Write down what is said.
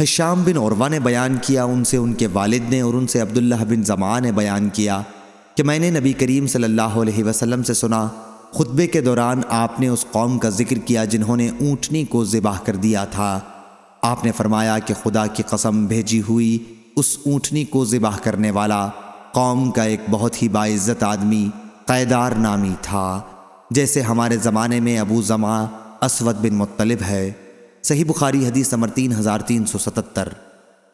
حشام بن عروہ نے بیان کیا، ان سے، ان کے والد نے اور ان سے عبداللہ بن زماں نے بیان کیا کہ میں نے نبی کریم صلی اللہ علیہ وسلم سے سنا، خطبے کے دوران آپ نے اس قوم کا ذکر کیا جنہوں نے اونٹنی کو ذبح کر دیا تھا۔ آپ نے فرمایا کہ خدا کی قسم بھیجی ہوئی اس اونٹنی کو ذبح کرنے والا قوم کا ایک بہت ہی باعزت آدمی قیدار نامی تھا، جیسے ہمارے زمانے میں ابو زماں اسود بن مطلب ہے۔ صحیح بخاری حدیث نمبر تین ہزار تین سو ستتر۔